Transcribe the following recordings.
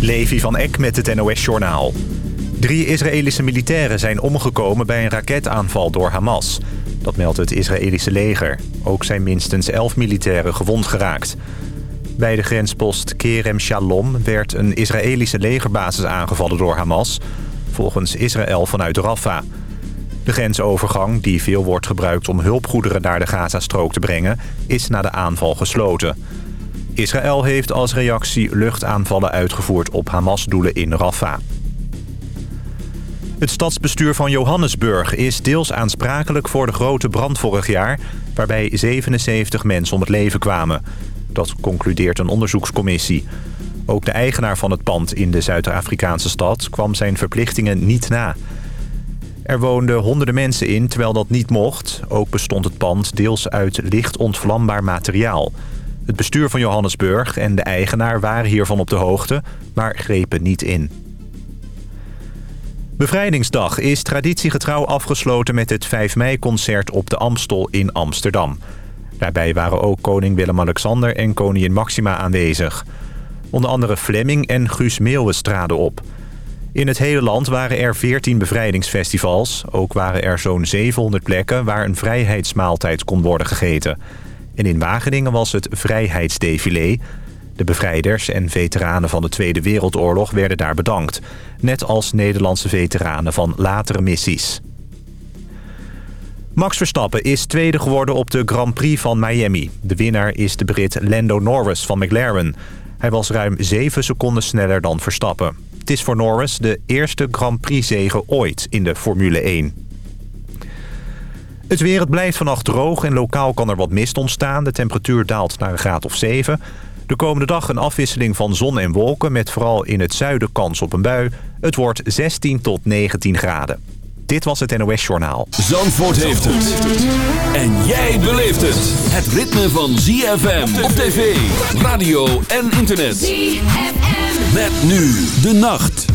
Levi van Eck met het NOS-journaal. Drie Israëlische militairen zijn omgekomen bij een raketaanval door Hamas. Dat meldt het Israëlische leger. Ook zijn minstens elf militairen gewond geraakt. Bij de grenspost Kerem Shalom werd een Israëlische legerbasis aangevallen door Hamas... volgens Israël vanuit Rafah. De grensovergang, die veel wordt gebruikt om hulpgoederen naar de Gazastrook te brengen... is na de aanval gesloten... Israël heeft als reactie luchtaanvallen uitgevoerd op Hamas-doelen in Rafah. Het stadsbestuur van Johannesburg is deels aansprakelijk voor de grote brand vorig jaar... waarbij 77 mensen om het leven kwamen. Dat concludeert een onderzoekscommissie. Ook de eigenaar van het pand in de Zuid-Afrikaanse stad kwam zijn verplichtingen niet na. Er woonden honderden mensen in, terwijl dat niet mocht. Ook bestond het pand deels uit licht ontvlambaar materiaal... Het bestuur van Johannesburg en de eigenaar waren hiervan op de hoogte, maar grepen niet in. Bevrijdingsdag is traditiegetrouw afgesloten met het 5 mei-concert op de Amstel in Amsterdam. Daarbij waren ook koning Willem-Alexander en koningin Maxima aanwezig. Onder andere Flemming en Guus Meeuwis traden op. In het hele land waren er 14 bevrijdingsfestivals. Ook waren er zo'n 700 plekken waar een vrijheidsmaaltijd kon worden gegeten... En in Wageningen was het Vrijheidsdefilé. De bevrijders en veteranen van de Tweede Wereldoorlog werden daar bedankt. Net als Nederlandse veteranen van latere missies. Max Verstappen is tweede geworden op de Grand Prix van Miami. De winnaar is de Brit Lando Norris van McLaren. Hij was ruim 7 seconden sneller dan Verstappen. Het is voor Norris de eerste Grand Prix-zege ooit in de Formule 1. Het weer, het blijft vannacht droog en lokaal kan er wat mist ontstaan. De temperatuur daalt naar een graad of 7. De komende dag een afwisseling van zon en wolken... met vooral in het zuiden kans op een bui. Het wordt 16 tot 19 graden. Dit was het NOS Journaal. Zandvoort heeft het. En jij beleeft het. Het ritme van ZFM op tv, radio en internet. ZFM. Met nu de nacht.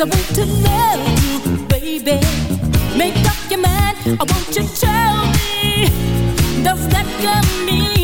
I want to know you, baby. Make up your mind, I want you to tell me, does that come me?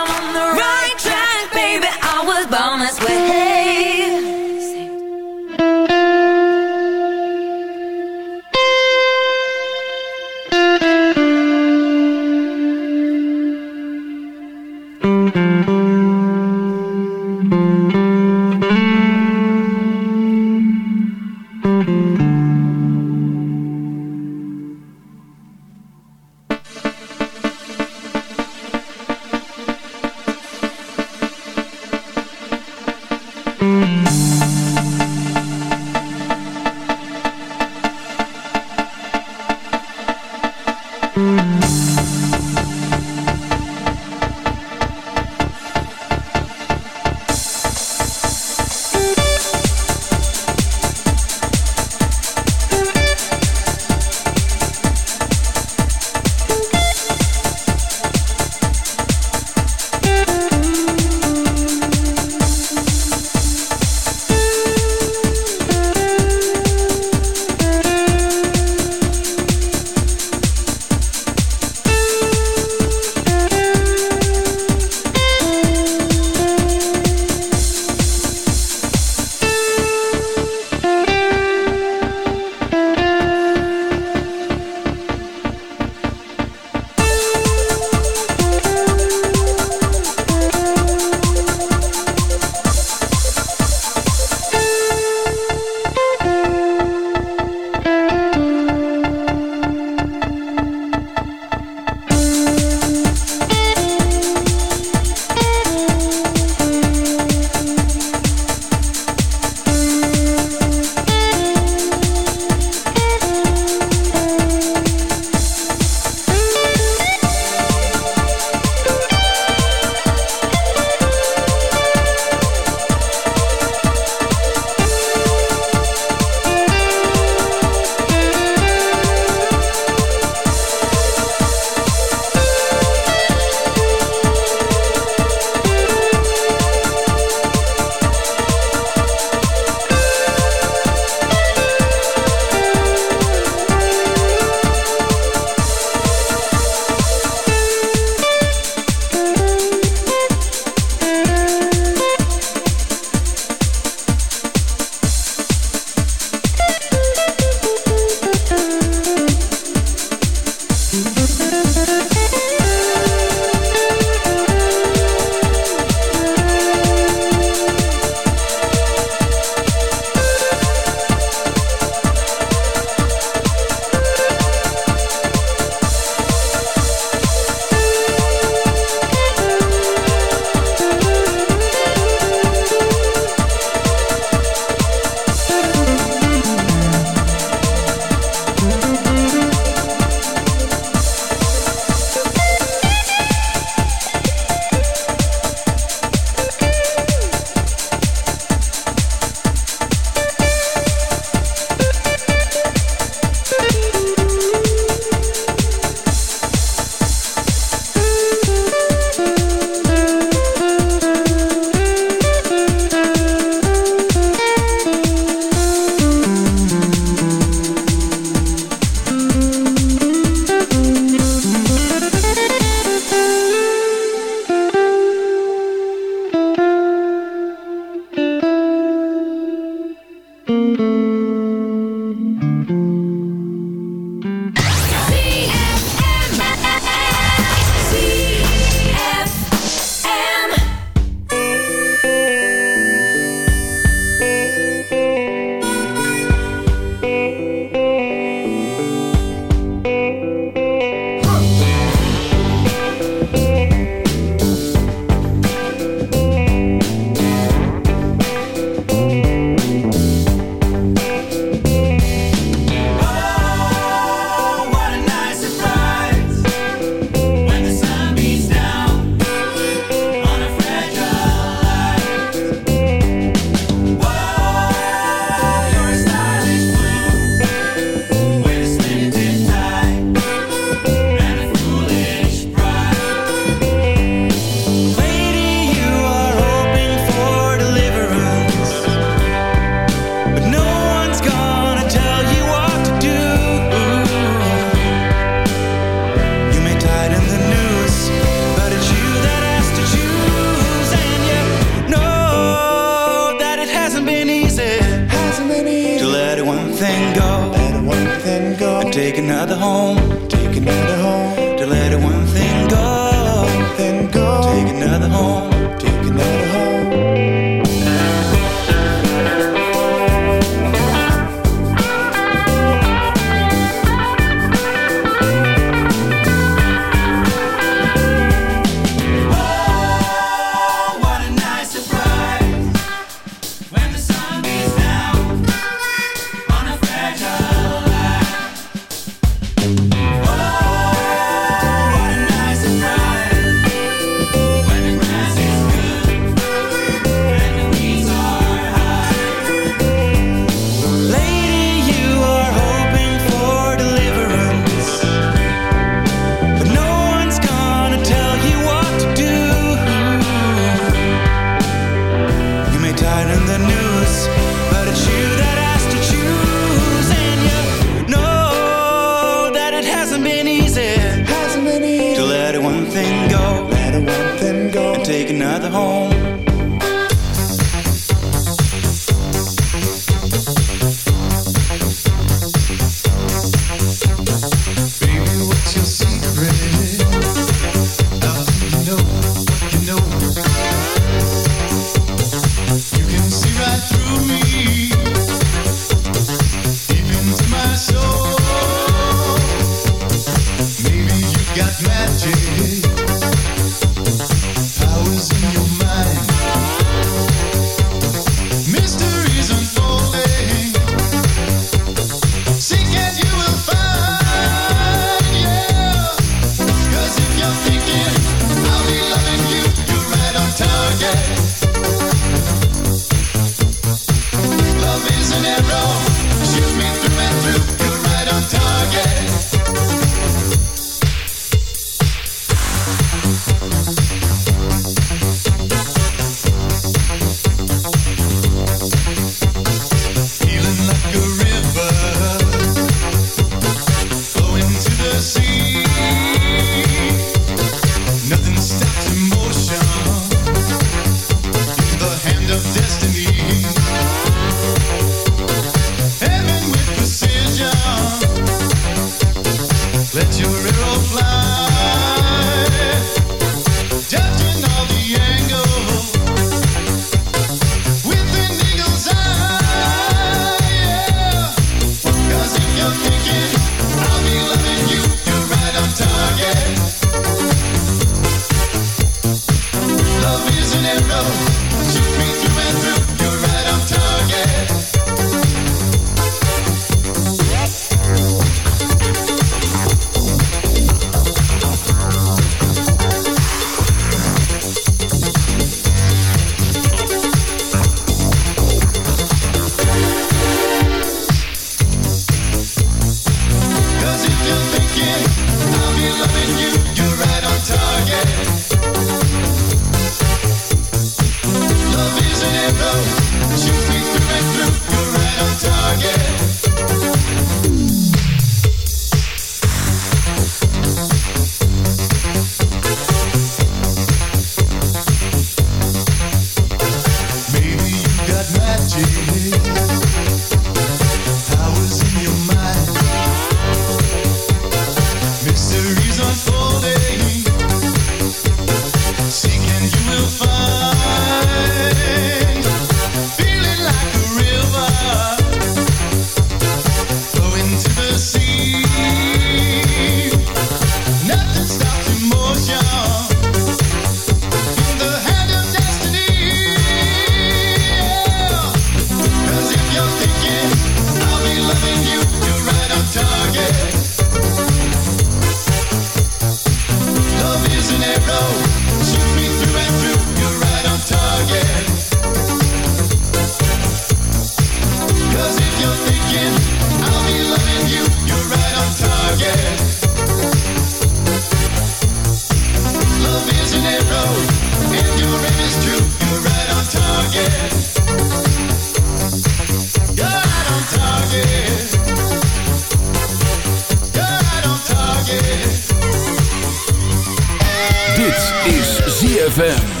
ZFM.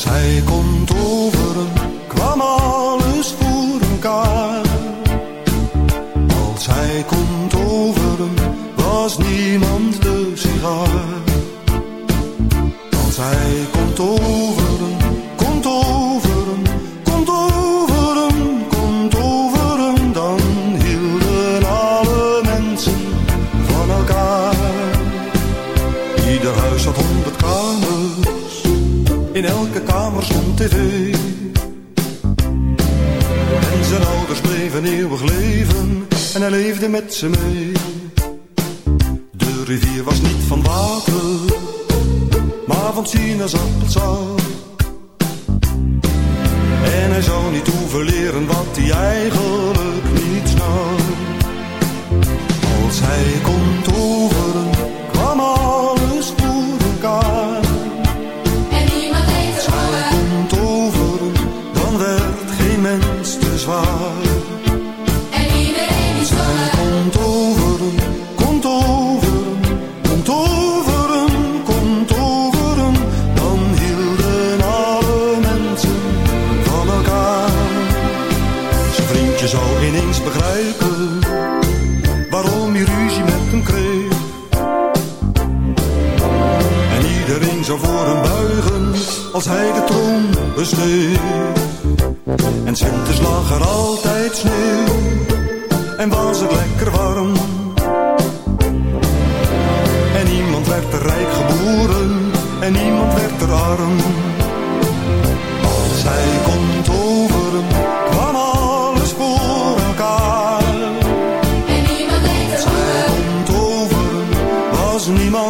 Zij kon toveren, kwam alles voor elkaar. Als zij kon toveren, was niemand de sigaar. Als zij met ze mee. De rivier was niet van water, maar van sinaasappelsap. niemand